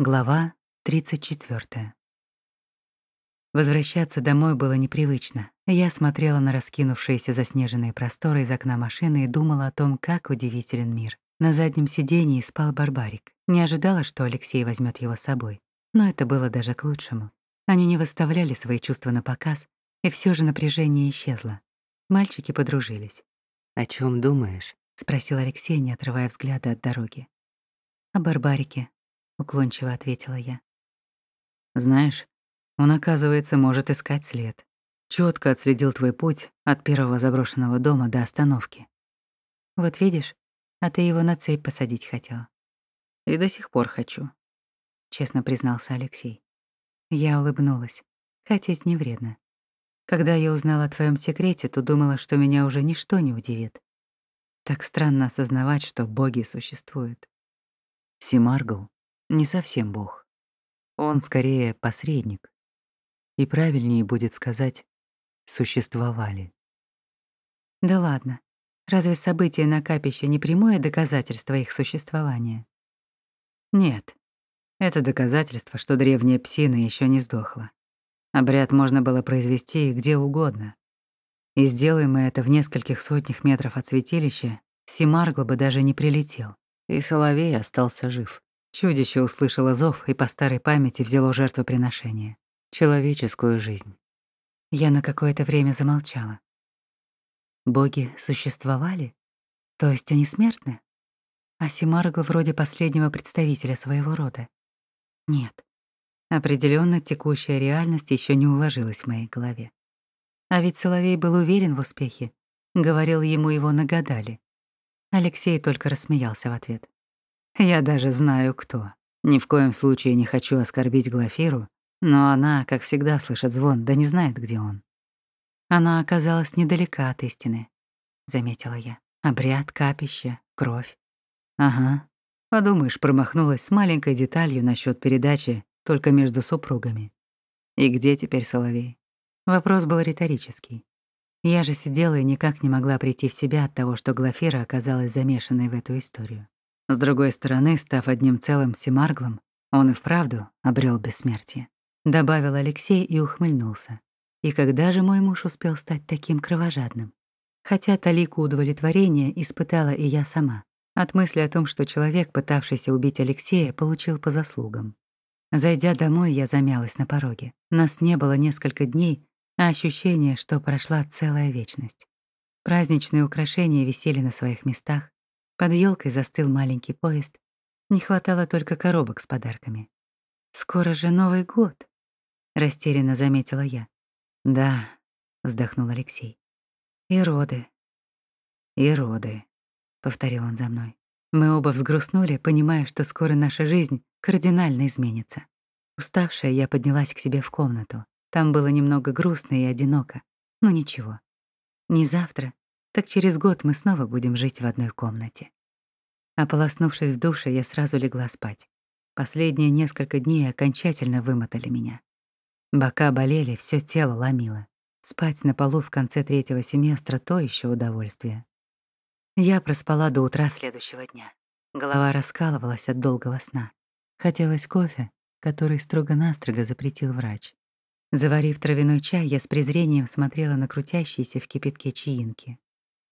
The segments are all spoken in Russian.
Глава 34. Возвращаться домой было непривычно. Я смотрела на раскинувшиеся заснеженные просторы из окна машины и думала о том, как удивителен мир. На заднем сидении спал Барбарик. Не ожидала, что Алексей возьмет его с собой. Но это было даже к лучшему. Они не выставляли свои чувства на показ, и все же напряжение исчезло. Мальчики подружились. «О чем думаешь?» — спросил Алексей, не отрывая взгляда от дороги. «О Барбарике», — уклончиво ответила я. «Знаешь, он, оказывается, может искать след. Четко отследил твой путь от первого заброшенного дома до остановки. Вот видишь, а ты его на цепь посадить хотел. И до сих пор хочу», — честно признался Алексей. Я улыбнулась. Хотеть не вредно. Когда я узнала о твоем секрете, то думала, что меня уже ничто не удивит. Так странно осознавать, что боги существуют. Симаргл не совсем бог. Он скорее посредник. И правильнее будет сказать «существовали». Да ладно. Разве события на капище не прямое доказательство их существования? Нет. Это доказательство, что древняя псина еще не сдохла. Обряд можно было произвести где угодно. И сделаем мы это в нескольких сотнях метров от святилища, Симаргл бы даже не прилетел, и Соловей остался жив. Чудище услышало зов и по старой памяти взяло жертвоприношение. Человеческую жизнь. Я на какое-то время замолчала. Боги существовали? То есть они смертны? А Симаргл вроде последнего представителя своего рода. Нет. Определенно текущая реальность еще не уложилась в моей голове. А ведь Соловей был уверен в успехе. Говорил, ему его нагадали. Алексей только рассмеялся в ответ. Я даже знаю, кто. Ни в коем случае не хочу оскорбить Глафиру, но она, как всегда, слышит звон, да не знает, где он. Она оказалась недалека от истины, — заметила я. Обряд, капище, кровь. Ага. Подумаешь, промахнулась с маленькой деталью насчет передачи только между супругами. И где теперь Соловей? Вопрос был риторический. Я же сидела и никак не могла прийти в себя от того, что Глафира оказалась замешанной в эту историю. С другой стороны, став одним целым Семарглом, он и вправду обрел бессмертие. Добавил Алексей и ухмыльнулся. И когда же мой муж успел стать таким кровожадным? Хотя талику удовлетворения испытала и я сама. От мысли о том, что человек, пытавшийся убить Алексея, получил по заслугам. Зайдя домой, я замялась на пороге. Нас не было несколько дней, а ощущение, что прошла целая вечность. Праздничные украшения висели на своих местах, под елкой застыл маленький поезд. Не хватало только коробок с подарками. «Скоро же Новый год», — растерянно заметила я. «Да», — вздохнул Алексей. «И роды». «И роды», — повторил он за мной. Мы оба взгрустнули, понимая, что скоро наша жизнь кардинально изменится. Уставшая, я поднялась к себе в комнату. Там было немного грустно и одиноко. Но ничего. Не завтра, так через год мы снова будем жить в одной комнате. Ополоснувшись в душе, я сразу легла спать. Последние несколько дней окончательно вымотали меня. Бока болели, все тело ломило. Спать на полу в конце третьего семестра — то еще удовольствие. Я проспала до утра следующего дня. Голова раскалывалась от долгого сна. Хотелось кофе, который строго-настрого запретил врач. Заварив травяной чай, я с презрением смотрела на крутящиеся в кипятке чаинки.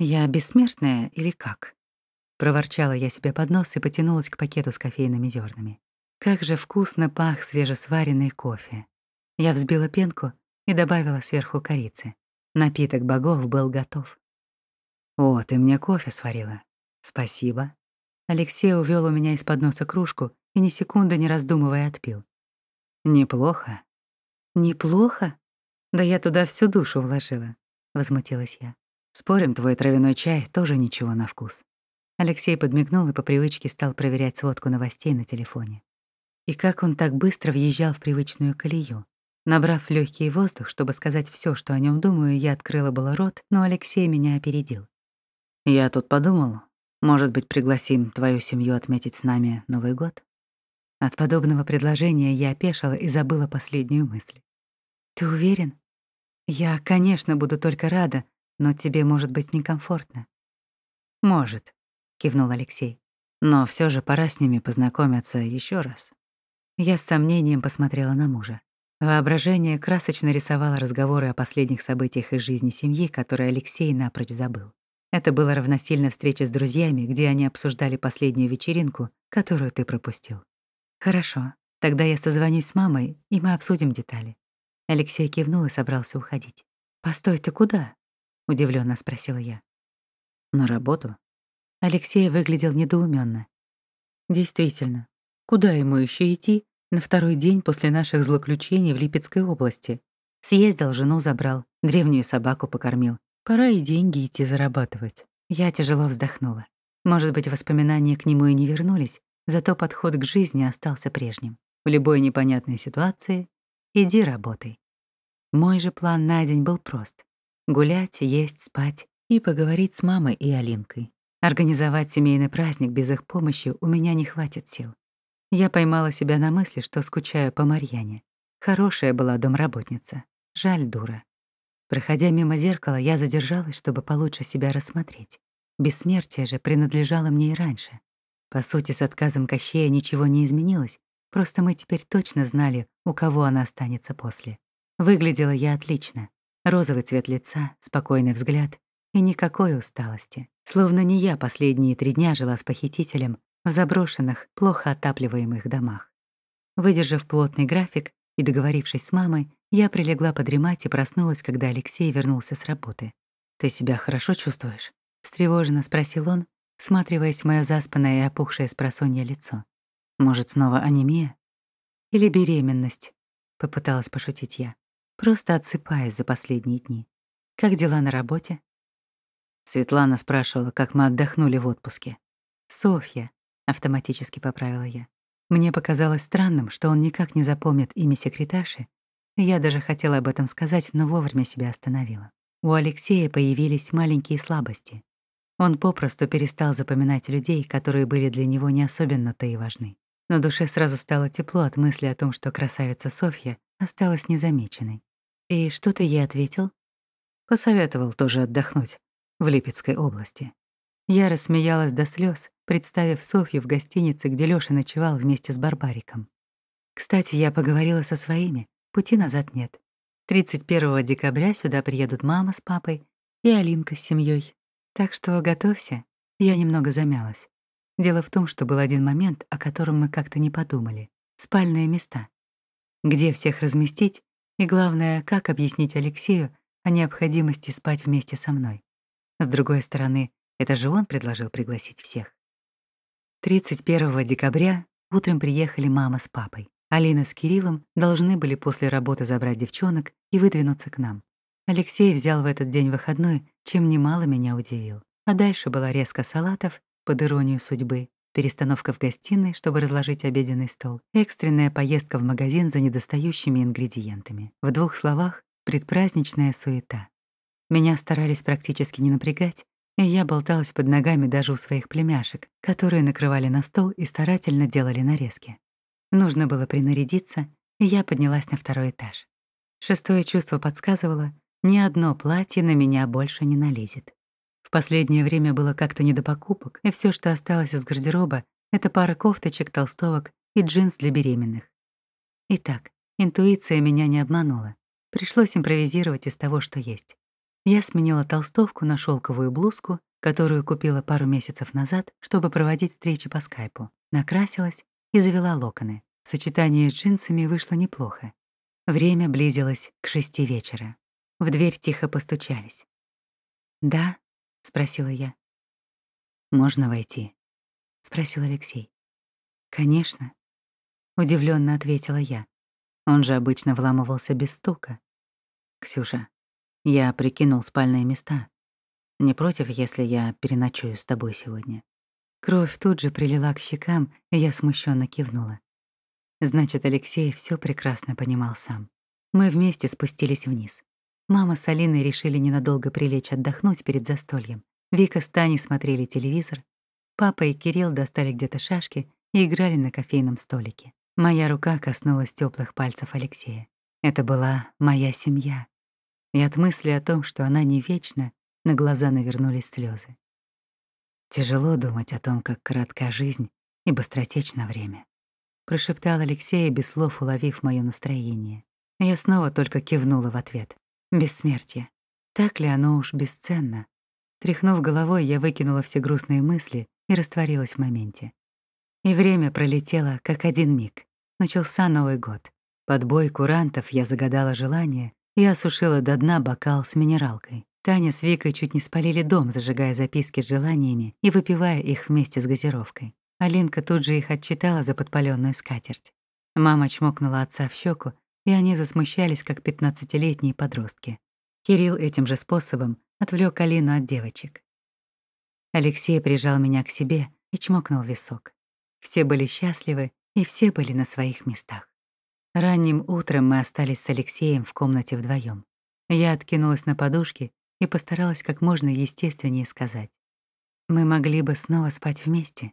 «Я бессмертная или как?» Проворчала я себе под нос и потянулась к пакету с кофейными зернами. Как же вкусно пах свежесваренный кофе. Я взбила пенку и добавила сверху корицы. Напиток богов был готов. «О, ты мне кофе сварила. Спасибо». Алексей увел у меня из-под носа кружку и ни секунды не раздумывая отпил. «Неплохо». «Неплохо? Да я туда всю душу вложила», — возмутилась я. Спорим, твой травяной чай тоже ничего на вкус. Алексей подмигнул и по привычке стал проверять сводку новостей на телефоне. И как он так быстро въезжал в привычную колею. Набрав легкий воздух, чтобы сказать все, что о нем думаю, я открыла было рот, но Алексей меня опередил. «Я тут подумал, может быть, пригласим твою семью отметить с нами Новый год?» От подобного предложения я опешила и забыла последнюю мысль. «Ты уверен? Я, конечно, буду только рада, но тебе может быть некомфортно. Может, кивнул Алексей. Но все же пора с ними познакомиться еще раз. Я с сомнением посмотрела на мужа. Воображение красочно рисовало разговоры о последних событиях из жизни семьи, которые Алексей напрочь забыл. Это было равносильно встрече с друзьями, где они обсуждали последнюю вечеринку, которую ты пропустил. Хорошо, тогда я созвонюсь с мамой, и мы обсудим детали. Алексей кивнул и собрался уходить. «Постой, ты куда?» — удивленно спросила я. «На работу?» Алексей выглядел недоуменно. «Действительно, куда ему еще идти на второй день после наших злоключений в Липецкой области? Съездил, жену забрал, древнюю собаку покормил. Пора и деньги идти зарабатывать». Я тяжело вздохнула. Может быть, воспоминания к нему и не вернулись, зато подход к жизни остался прежним. В любой непонятной ситуации иди работай. Мой же план на день был прост. Гулять, есть, спать и поговорить с мамой и Алинкой. Организовать семейный праздник без их помощи у меня не хватит сил. Я поймала себя на мысли, что скучаю по Марьяне. Хорошая была домработница. Жаль, дура. Проходя мимо зеркала, я задержалась, чтобы получше себя рассмотреть. Бессмертие же принадлежало мне и раньше. По сути, с отказом Кощея ничего не изменилось, просто мы теперь точно знали, у кого она останется после. Выглядела я отлично. Розовый цвет лица, спокойный взгляд и никакой усталости. Словно не я последние три дня жила с похитителем в заброшенных, плохо отапливаемых домах. Выдержав плотный график и договорившись с мамой, я прилегла подремать и проснулась, когда Алексей вернулся с работы. «Ты себя хорошо чувствуешь?» — встревоженно спросил он, всматриваясь в моё заспанное и опухшее с просонья лицо. «Может, снова анемия?» «Или беременность?» — попыталась пошутить я. Просто отсыпаюсь за последние дни. Как дела на работе? Светлана спрашивала, как мы отдохнули в отпуске. Софья, автоматически поправила я. Мне показалось странным, что он никак не запомнит имя секретарши. Я даже хотела об этом сказать, но вовремя себя остановила. У Алексея появились маленькие слабости. Он попросту перестал запоминать людей, которые были для него не особенно-то и важны. На душе сразу стало тепло от мысли о том, что красавица Софья осталась незамеченной. «И что ты ей ответил?» Посоветовал тоже отдохнуть в Липецкой области. Я рассмеялась до слез, представив Софью в гостинице, где Лёша ночевал вместе с Барбариком. Кстати, я поговорила со своими, пути назад нет. 31 декабря сюда приедут мама с папой и Алинка с семьей. Так что готовься, я немного замялась. Дело в том, что был один момент, о котором мы как-то не подумали. Спальные места. Где всех разместить и главное, как объяснить Алексею о необходимости спать вместе со мной. С другой стороны, это же он предложил пригласить всех. 31 декабря утром приехали мама с папой. Алина с Кириллом должны были после работы забрать девчонок и выдвинуться к нам. Алексей взял в этот день выходной, чем немало меня удивил. А дальше была резко салатов, под иронию судьбы, перестановка в гостиной, чтобы разложить обеденный стол, экстренная поездка в магазин за недостающими ингредиентами. В двух словах — предпраздничная суета. Меня старались практически не напрягать, и я болталась под ногами даже у своих племяшек, которые накрывали на стол и старательно делали нарезки. Нужно было принарядиться, и я поднялась на второй этаж. Шестое чувство подсказывало, ни одно платье на меня больше не налезет. В последнее время было как-то не до покупок, и все, что осталось из гардероба, это пара кофточек, толстовок и джинс для беременных. Итак, интуиция меня не обманула. Пришлось импровизировать из того, что есть. Я сменила толстовку на шелковую блузку, которую купила пару месяцев назад, чтобы проводить встречи по скайпу. Накрасилась и завела локоны. Сочетание с джинсами вышло неплохо. Время близилось к шести вечера. В дверь тихо постучались. «Да», спросила я. Можно войти? спросил Алексей. Конечно, удивленно ответила я. Он же обычно вламывался без стука. Ксюша, я прикинул спальные места. Не против, если я переночую с тобой сегодня? Кровь тут же прилила к щекам, и я смущенно кивнула. Значит, Алексей все прекрасно понимал сам. Мы вместе спустились вниз. Мама с Алиной решили ненадолго прилечь отдохнуть перед застольем. Вика с Таней смотрели телевизор. Папа и Кирилл достали где-то шашки и играли на кофейном столике. Моя рука коснулась теплых пальцев Алексея. Это была моя семья. И от мысли о том, что она не вечна, на глаза навернулись слезы. Тяжело думать о том, как коротка жизнь и быстротечно время. прошептал Алексей, без слов уловив моё настроение. Я снова только кивнула в ответ. Бессмертие. Так ли оно уж бесценно? Тряхнув головой, я выкинула все грустные мысли и растворилась в моменте. И время пролетело, как один миг. Начался Новый год. Под бой курантов я загадала желание и осушила до дна бокал с минералкой. Таня с Викой чуть не спалили дом, зажигая записки с желаниями и выпивая их вместе с газировкой. Алинка тут же их отчитала за подпалённую скатерть. Мама чмокнула отца в щеку, и они засмущались, как пятнадцатилетние подростки. Кирилл этим же способом отвлек Алину от девочек. Алексей прижал меня к себе и чмокнул висок. Все были счастливы, и все были на своих местах. Ранним утром мы остались с Алексеем в комнате вдвоем. Я откинулась на подушки и постаралась как можно естественнее сказать. «Мы могли бы снова спать вместе.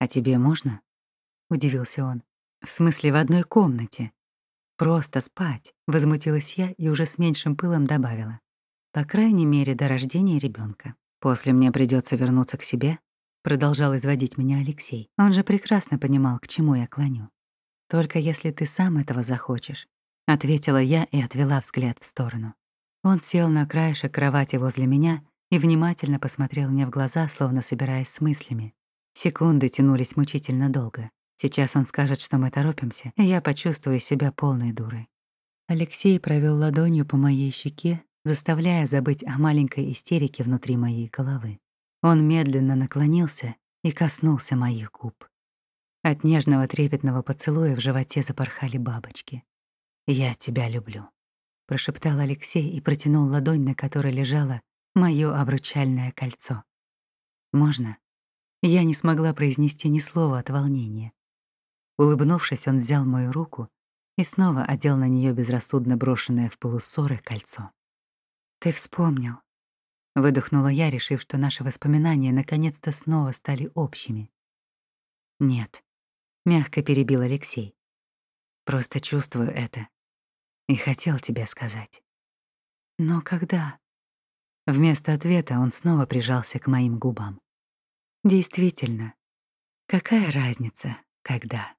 А тебе можно?» — удивился он. «В смысле, в одной комнате. Просто спать», — возмутилась я и уже с меньшим пылом добавила. «По крайней мере, до рождения ребенка. После мне придется вернуться к себе», — продолжал изводить меня Алексей. Он же прекрасно понимал, к чему я клоню. «Только если ты сам этого захочешь», — ответила я и отвела взгляд в сторону. Он сел на краешек кровати возле меня и внимательно посмотрел мне в глаза, словно собираясь с мыслями. Секунды тянулись мучительно долго. Сейчас он скажет, что мы торопимся, и я почувствую себя полной дурой. Алексей провел ладонью по моей щеке, заставляя забыть о маленькой истерике внутри моей головы. Он медленно наклонился и коснулся моих губ. От нежного трепетного поцелуя в животе запорхали бабочки. «Я тебя люблю» прошептал Алексей и протянул ладонь, на которой лежало моё обручальное кольцо. Можно? Я не смогла произнести ни слова от волнения. Улыбнувшись, он взял мою руку и снова одел на неё безрассудно брошенное в полуссоры кольцо. Ты вспомнил, выдохнула я, решив, что наши воспоминания наконец-то снова стали общими. Нет, мягко перебил Алексей. Просто чувствую это и хотел тебе сказать. Но когда? Вместо ответа он снова прижался к моим губам. Действительно, какая разница, когда?